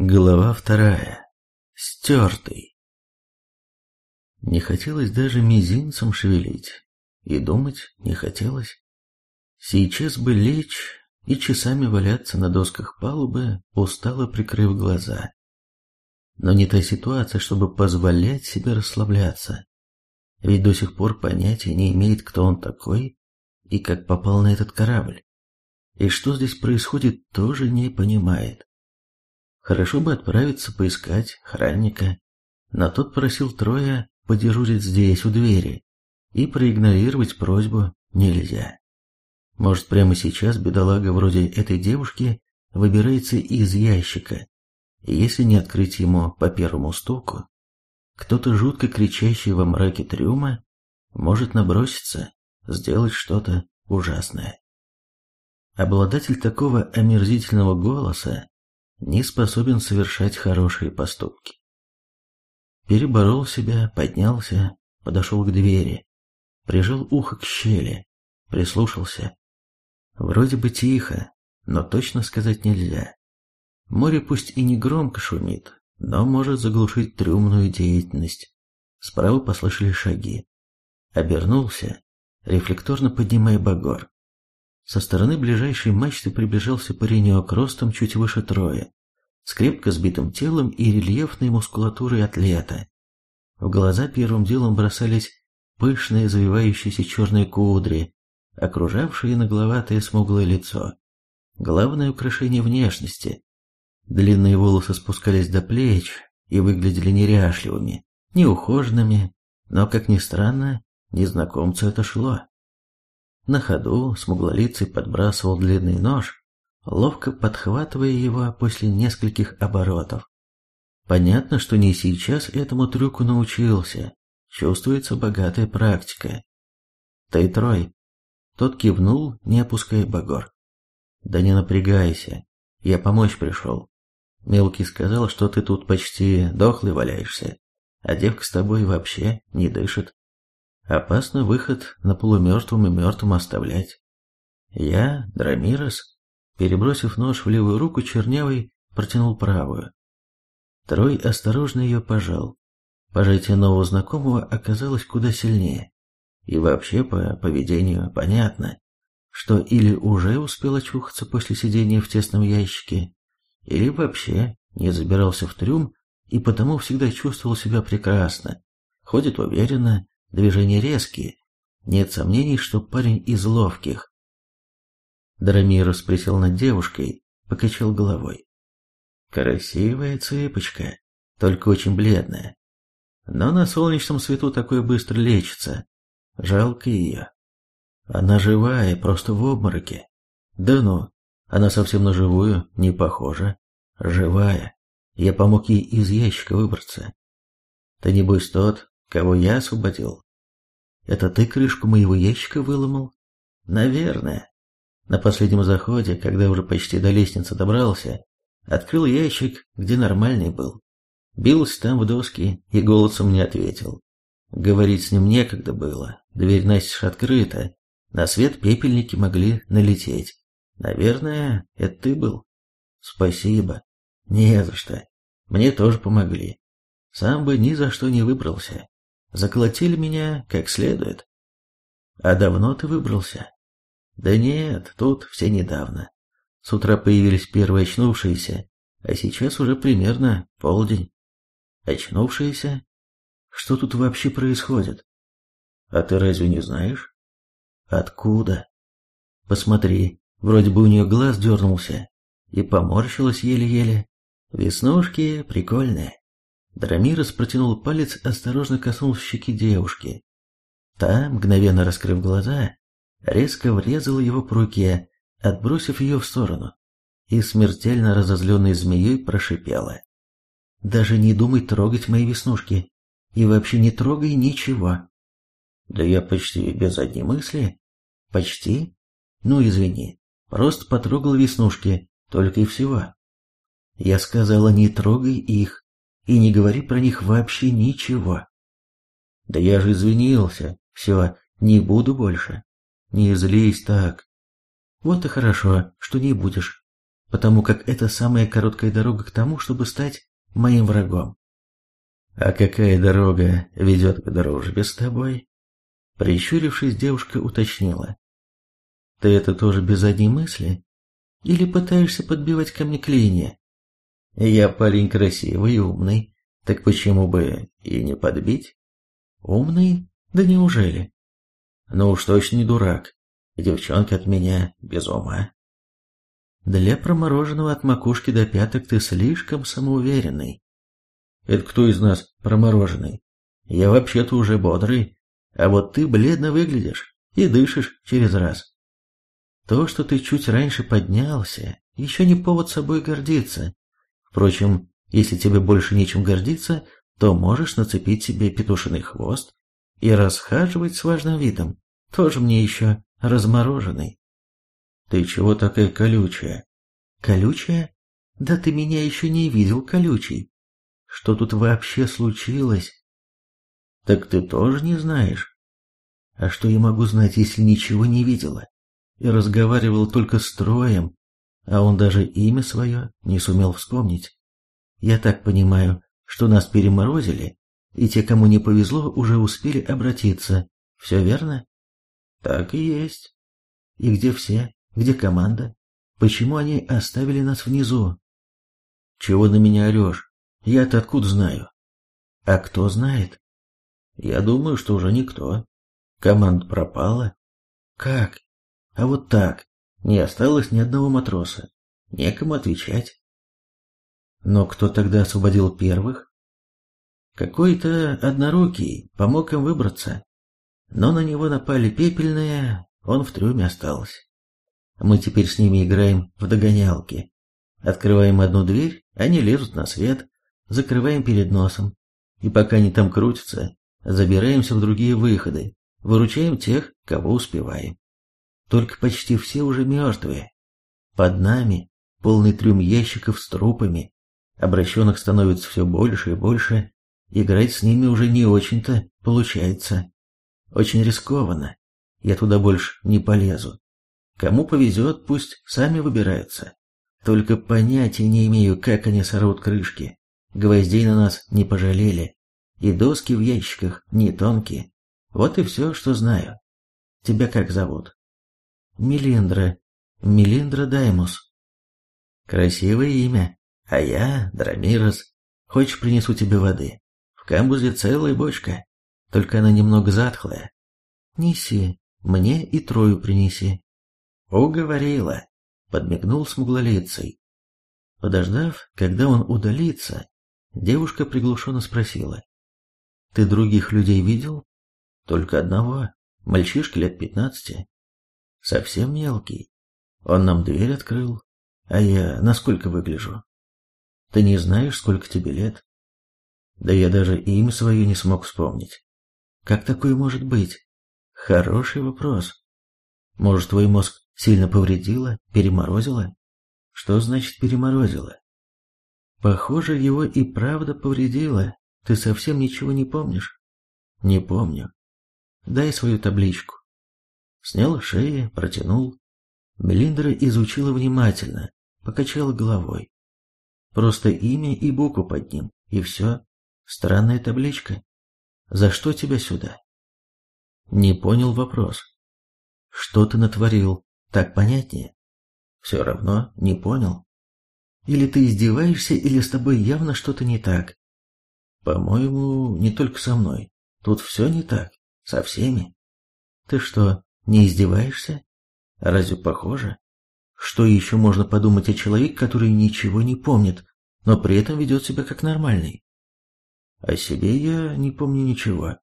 Глава вторая. Стертый. Не хотелось даже мизинцем шевелить, и думать не хотелось. Сейчас бы лечь и часами валяться на досках палубы, устало прикрыв глаза. Но не та ситуация, чтобы позволять себе расслабляться. Ведь до сих пор понятия не имеет, кто он такой и как попал на этот корабль. И что здесь происходит, тоже не понимает. Хорошо бы отправиться поискать охранника, но тот просил Троя подежурить здесь, у двери, и проигнорировать просьбу нельзя. Может, прямо сейчас бедолага вроде этой девушки выбирается из ящика, и если не открыть ему по первому стуку, кто-то жутко кричащий во мраке трюма может наброситься, сделать что-то ужасное. Обладатель такого омерзительного голоса не способен совершать хорошие поступки. Переборол себя, поднялся, подошел к двери, прижал ухо к щели, прислушался. Вроде бы тихо, но точно сказать нельзя. Море пусть и не громко шумит, но может заглушить трюмную деятельность. Справа послышали шаги. Обернулся, рефлекторно поднимая багор. Со стороны ближайшей мачты приближался паренек ростом чуть выше троя, с крепко сбитым телом и рельефной мускулатурой атлета. В глаза первым делом бросались пышные завивающиеся черные кудри, окружавшие нагловатое смуглое лицо. Главное украшение внешности. Длинные волосы спускались до плеч и выглядели неряшливыми, неухоженными, но, как ни странно, незнакомцу это шло. На ходу смуглолицый подбрасывал длинный нож, ловко подхватывая его после нескольких оборотов. Понятно, что не сейчас этому трюку научился, чувствуется богатая практика. Ты, Трой. Тот кивнул, не опуская багор. Да не напрягайся, я помочь пришел. Мелкий сказал, что ты тут почти дохлый валяешься, а девка с тобой вообще не дышит. Опасно выход на полумертвом и мертвом оставлять. Я, Драмирос, перебросив нож в левую руку, чернявый протянул правую. Трой осторожно ее пожал. Пожатие нового знакомого оказалось куда сильнее. И вообще по поведению понятно, что или уже успел очухаться после сидения в тесном ящике, или вообще не забирался в трюм и потому всегда чувствовал себя прекрасно, ходит уверенно, Движения резкие. Нет сомнений, что парень из ловких. Драмирус присел над девушкой, покачал головой. Красивая цыпочка, только очень бледная. Но на солнечном свету такое быстро лечится. Жалко ее. Она живая, просто в обмороке. Да ну, она совсем на живую не похожа. Живая. Я помог ей из ящика выбраться. Ты небось тот, Кого я освободил? Это ты крышку моего ящика выломал? Наверное. На последнем заходе, когда уже почти до лестницы добрался, открыл ящик, где нормальный был. Бился там в доски и голосом не ответил. Говорить с ним некогда было, дверь настежь открыта, на свет пепельники могли налететь. Наверное, это ты был? Спасибо. Не за что. Мне тоже помогли. Сам бы ни за что не выбрался. Заколотили меня как следует. А давно ты выбрался? Да нет, тут все недавно. С утра появились первые очнувшиеся, а сейчас уже примерно полдень. Очнувшиеся? Что тут вообще происходит? А ты разве не знаешь? Откуда? Посмотри, вроде бы у нее глаз дернулся и поморщилась еле-еле. Веснушки прикольные. Драмирос протянул палец, осторожно коснулся щеки девушки. Та, мгновенно раскрыв глаза, резко врезала его по руке, отбросив ее в сторону, и смертельно разозленной змеей прошипела. «Даже не думай трогать мои веснушки, и вообще не трогай ничего». «Да я почти без одни мысли». «Почти? Ну, извини, просто потрогал веснушки, только и всего». «Я сказала, не трогай их, и не говори про них вообще ничего. Да я же извинился, все, не буду больше. Не злись так. Вот и хорошо, что не будешь. потому как это самая короткая дорога к тому, чтобы стать моим врагом. А какая дорога ведет к дружбе с тобой? Прищурившись, девушка уточнила. Ты это тоже без одной мысли? Или пытаешься подбивать ко мне клинья? Я парень красивый и умный, так почему бы и не подбить? Умный? Да неужели? Ну уж точно не дурак. Девчонка от меня без ума. Для промороженного от макушки до пяток ты слишком самоуверенный. Это кто из нас промороженный? Я вообще-то уже бодрый, а вот ты бледно выглядишь и дышишь через раз. То, что ты чуть раньше поднялся, еще не повод собой гордиться. Впрочем, если тебе больше нечем гордиться, то можешь нацепить себе петушиный хвост и расхаживать с важным видом. Тоже мне еще размороженный. Ты чего такая колючая? Колючая? Да ты меня еще не видел колючий. Что тут вообще случилось? Так ты тоже не знаешь? А что я могу знать, если ничего не видела? И разговаривал только с Троем, а он даже имя свое не сумел вспомнить. Я так понимаю, что нас переморозили, и те, кому не повезло, уже успели обратиться. Все верно? Так и есть. И где все? Где команда? Почему они оставили нас внизу? Чего на меня орешь? Я-то откуда знаю? А кто знает? Я думаю, что уже никто. Команда пропала. Как? А вот так. Не осталось ни одного матроса. Некому отвечать. Но кто тогда освободил первых? Какой-то однорукий помог им выбраться. Но на него напали пепельные, он в трюме остался. Мы теперь с ними играем в догонялки. Открываем одну дверь, они лезут на свет, закрываем перед носом. И пока они там крутятся, забираемся в другие выходы, выручаем тех, кого успеваем. Только почти все уже мертвые. Под нами полный трюм ящиков с трупами. Обращенных становится все больше и больше. Играть с ними уже не очень-то получается. Очень рискованно. Я туда больше не полезу. Кому повезет, пусть сами выбираются. Только понятия не имею, как они сорвут крышки. Гвоздей на нас не пожалели. И доски в ящиках не тонкие. Вот и все, что знаю. Тебя как зовут? Мелиндра. Мелиндра Даймус. Красивое имя. А я Драмирос. Хочешь, принесу тебе воды? В камбузе целая бочка. Только она немного затхлая. Неси. Мне и трою принеси. Уговорила. Подмигнул смуглолицей. Подождав, когда он удалится, девушка приглушенно спросила. Ты других людей видел? Только одного. Мальчишки лет пятнадцати. Совсем мелкий. Он нам дверь открыл. А я насколько выгляжу? Ты не знаешь, сколько тебе лет? Да я даже имя свое не смог вспомнить. Как такое может быть? Хороший вопрос. Может, твой мозг сильно повредило, переморозило? Что значит переморозило? Похоже, его и правда повредило. Ты совсем ничего не помнишь? Не помню. Дай свою табличку. Снял шею, протянул. Мелиндра изучила внимательно, покачала головой. Просто имя и букву под ним, и все. Странная табличка. За что тебя сюда? Не понял вопрос. Что ты натворил? Так понятнее? Все равно не понял. Или ты издеваешься, или с тобой явно что-то не так. По-моему, не только со мной. Тут все не так. Со всеми. Ты что, не издеваешься? Разве похоже? Что еще можно подумать о человеке, который ничего не помнит, но при этом ведет себя как нормальный? О себе я не помню ничего.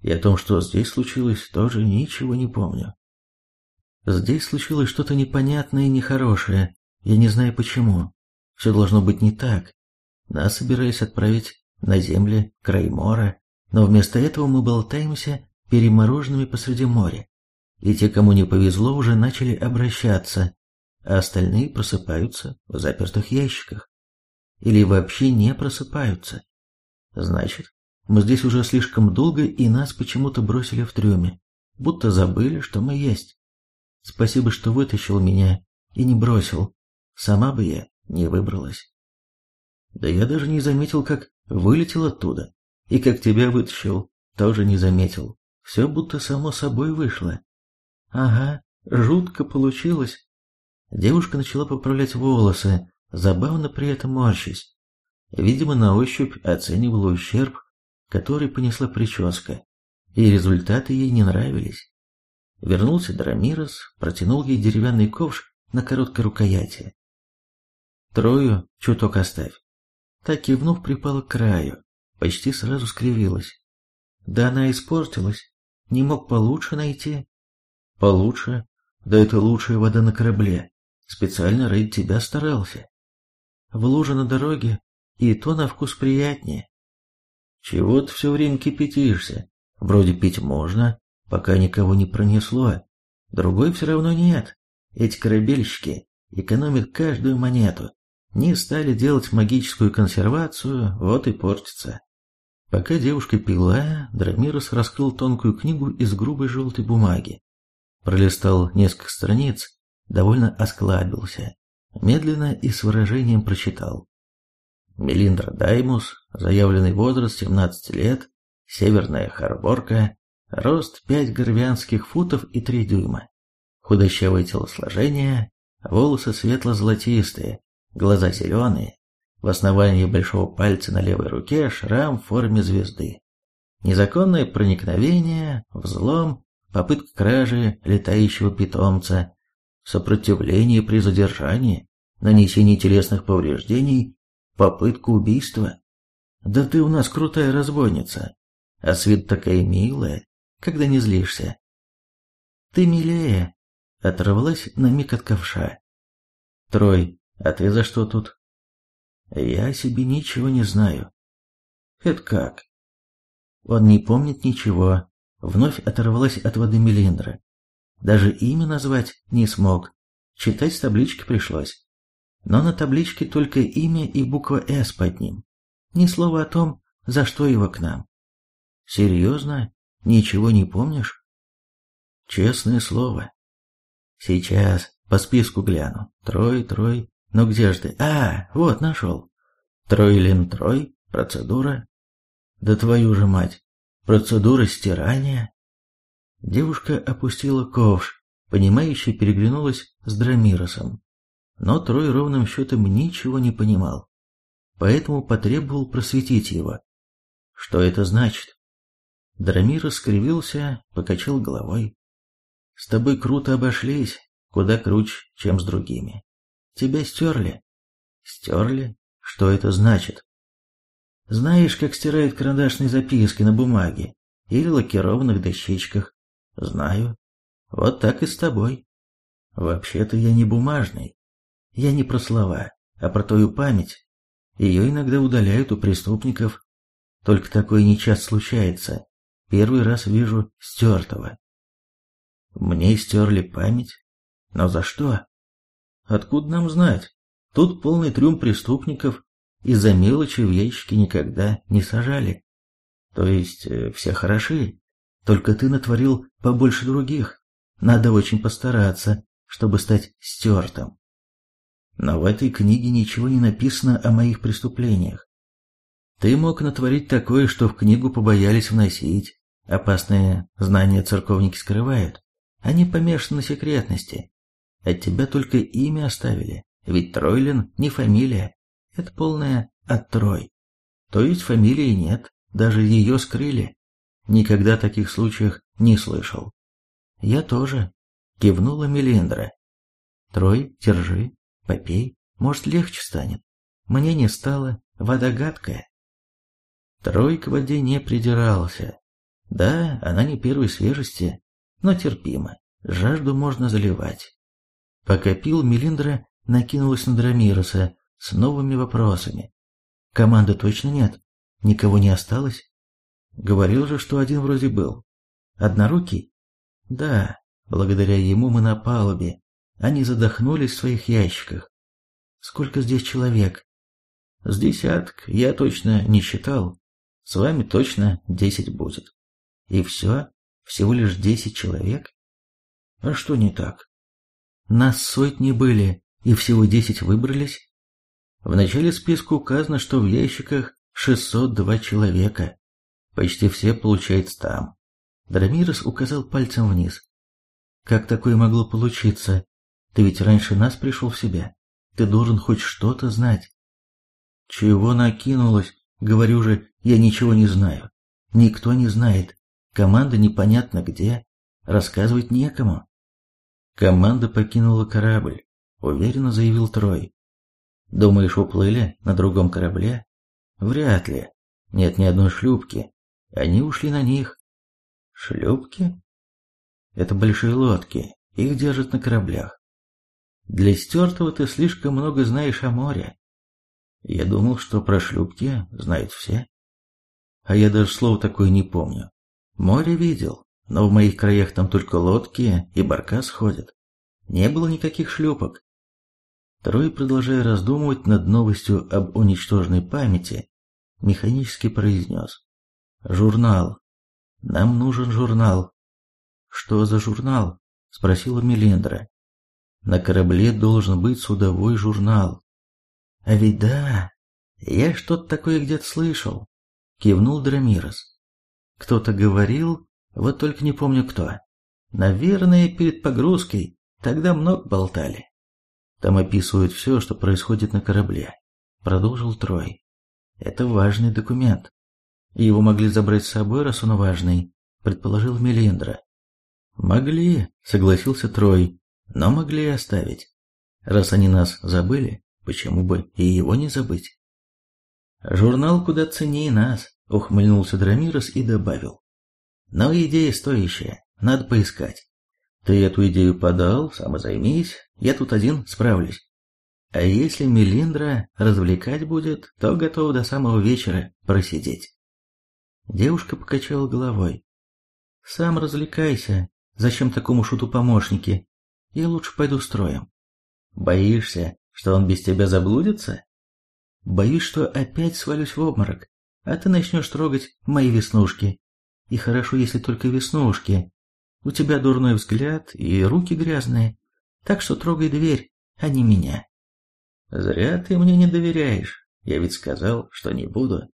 И о том, что здесь случилось, тоже ничего не помню. Здесь случилось что-то непонятное и нехорошее. Я не знаю почему. Все должно быть не так. Нас собирались отправить на земли Краймора, но вместо этого мы болтаемся перемороженными посреди моря. И те, кому не повезло, уже начали обращаться, а остальные просыпаются в запертых ящиках. Или вообще не просыпаются. Значит, мы здесь уже слишком долго, и нас почему-то бросили в трюме, будто забыли, что мы есть. Спасибо, что вытащил меня и не бросил. сама бы я не выбралась. Да я даже не заметил, как вылетел оттуда. И как тебя вытащил, тоже не заметил. Все будто само собой вышло. Ага, жутко получилось. Девушка начала поправлять волосы, забавно при этом морщись. Видимо, на ощупь оценивала ущерб, который понесла прическа, и результаты ей не нравились. Вернулся Драмирос, протянул ей деревянный ковш на короткой рукояти. «Трою чуток оставь». Так кивнув, припала к краю, почти сразу скривилась. «Да она испортилась, не мог получше найти». «Получше? Да это лучшая вода на корабле. Специально ради тебя старался. В луже на дороге и то на вкус приятнее. Чего ты все время кипятишься? Вроде пить можно, пока никого не пронесло. Другой все равно нет. Эти корабельщики экономят каждую монету. Не стали делать магическую консервацию, вот и портится. Пока девушка пила, Драмирос раскрыл тонкую книгу из грубой желтой бумаги. Пролистал несколько страниц довольно осклабился, медленно и с выражением прочитал. Мелиндра Даймус, заявленный возраст 17 лет, северная харборка, рост 5 горвянских футов и 3 дюйма, худощавое телосложение, волосы светло-золотистые, глаза зеленые, в основании большого пальца на левой руке шрам в форме звезды. Незаконное проникновение, взлом, попытка кражи летающего питомца, сопротивление при задержании, нанесение телесных повреждений, попытка убийства. Да ты у нас крутая разбойница, а с вид такая милая, когда не злишься. Ты милее, оторвалась на миг от ковша. Трой, а ты за что тут? Я себе ничего не знаю. Это как? Он не помнит ничего. Вновь оторвалась от воды Мелиндра. Даже имя назвать не смог. Читать с таблички пришлось. Но на табличке только имя и буква «С» под ним. Ни слова о том, за что его к нам. Серьезно? Ничего не помнишь? Честное слово. Сейчас по списку гляну. Трой, трой. Ну где ж ты? А, вот нашел. Тройлин трой. Процедура. Да твою же мать. Процедура стирания. Девушка опустила ковш, понимающе переглянулась с Драмиросом. Но Трой ровным счетом ничего не понимал, поэтому потребовал просветить его. Что это значит? Драмирос скривился, покачал головой. С тобой круто обошлись, куда круче, чем с другими. Тебя стерли. Стерли? Что это значит? Знаешь, как стирают карандашные записки на бумаге или лакированных дощечках? Знаю. Вот так и с тобой. Вообще-то я не бумажный. Я не про слова, а про твою память. Ее иногда удаляют у преступников. Только такое нечасто случается. Первый раз вижу стертого. Мне стерли память? Но за что? Откуда нам знать? Тут полный трюм преступников, из-за мелочи в ящики никогда не сажали. То есть э, все хороши, только ты натворил побольше других. Надо очень постараться, чтобы стать стертым. Но в этой книге ничего не написано о моих преступлениях. Ты мог натворить такое, что в книгу побоялись вносить. Опасные знания церковники скрывают. Они помешаны на секретности. От тебя только имя оставили, ведь Тройлин не фамилия. Это полная оттрой. То есть фамилии нет, даже ее скрыли. Никогда таких случаях не слышал. Я тоже, кивнула Мелиндра. Трой, держи, попей, может легче станет. Мне не стало, вода гадкая. Трой к воде не придирался. Да, она не первой свежести, но терпимо, жажду можно заливать. Пока пил, Мелиндра накинулась на Драмироса с новыми вопросами. Команды точно нет? Никого не осталось? Говорил же, что один вроде был. Однорукий? Да, благодаря ему мы на палубе. Они задохнулись в своих ящиках. Сколько здесь человек? С десяток, я точно не считал. С вами точно десять будет. И все? Всего лишь десять человек? А что не так? Нас сотни были, и всего десять выбрались? В начале списка указано, что в ящиках 602 человека. Почти все, получается, там. Драмирос указал пальцем вниз. Как такое могло получиться? Ты ведь раньше нас пришел в себя. Ты должен хоть что-то знать. Чего накинулась? Говорю же, я ничего не знаю. Никто не знает. Команда непонятно где. Рассказывать некому. Команда покинула корабль, уверенно заявил Трой. Думаешь, уплыли на другом корабле? Вряд ли. Нет ни одной шлюпки. Они ушли на них. Шлюпки? Это большие лодки. Их держат на кораблях. Для стертого ты слишком много знаешь о море. Я думал, что про шлюпки знают все. А я даже слова такое не помню. Море видел, но в моих краях там только лодки и баркас ходят. Не было никаких шлюпок. Трой, продолжая раздумывать над новостью об уничтоженной памяти, механически произнес. «Журнал. Нам нужен журнал». «Что за журнал?» — спросила Мелиндра. «На корабле должен быть судовой журнал». «А ведь да, я что-то такое где-то слышал», — кивнул Драмирос. «Кто-то говорил, вот только не помню кто. Наверное, перед погрузкой тогда много болтали». Там описывают все, что происходит на корабле. Продолжил Трой. Это важный документ. Его могли забрать с собой, раз он важный, предположил Мелиндра. Могли, согласился Трой, но могли и оставить. Раз они нас забыли, почему бы и его не забыть? Журнал куда ценнее нас, ухмыльнулся Драмирос и добавил. Но идея стоящая, надо поискать. Ты эту идею подал, сам и займись, я тут один справлюсь. А если Мелиндра развлекать будет, то готов до самого вечера просидеть. Девушка покачала головой. Сам развлекайся, зачем такому шуту помощники? Я лучше пойду строем. Боишься, что он без тебя заблудится? Боюсь, что опять свалюсь в обморок, а ты начнешь трогать мои веснушки. И хорошо, если только веснушки, у тебя дурной взгляд и руки грязные, так что трогай дверь, а не меня. Зря ты мне не доверяешь. Я ведь сказал, что не буду.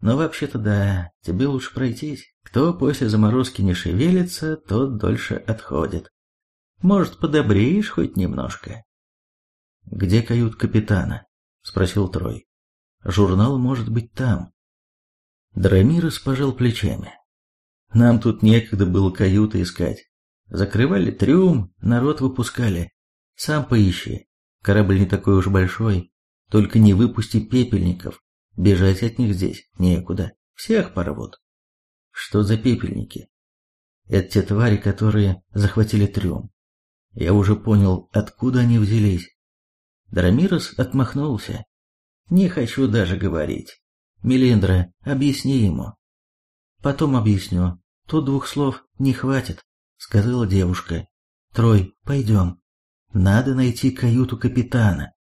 Но вообще-то да, тебе лучше пройтись. Кто после заморозки не шевелится, тот дольше отходит. Может, подобреешь хоть немножко? Где кают капитана? Спросил Трой. Журнал может быть там. Драмирос пожал плечами. Нам тут некогда было каюты искать. Закрывали трюм, народ выпускали. Сам поищи. Корабль не такой уж большой. Только не выпусти пепельников. Бежать от них здесь некуда. Всех порвут. Что за пепельники? Это те твари, которые захватили трюм. Я уже понял, откуда они взялись. Драмирос отмахнулся. Не хочу даже говорить. Мелиндра, объясни ему. Потом объясню. Тут двух слов не хватит, сказала девушка. Трой, пойдем. Надо найти каюту капитана.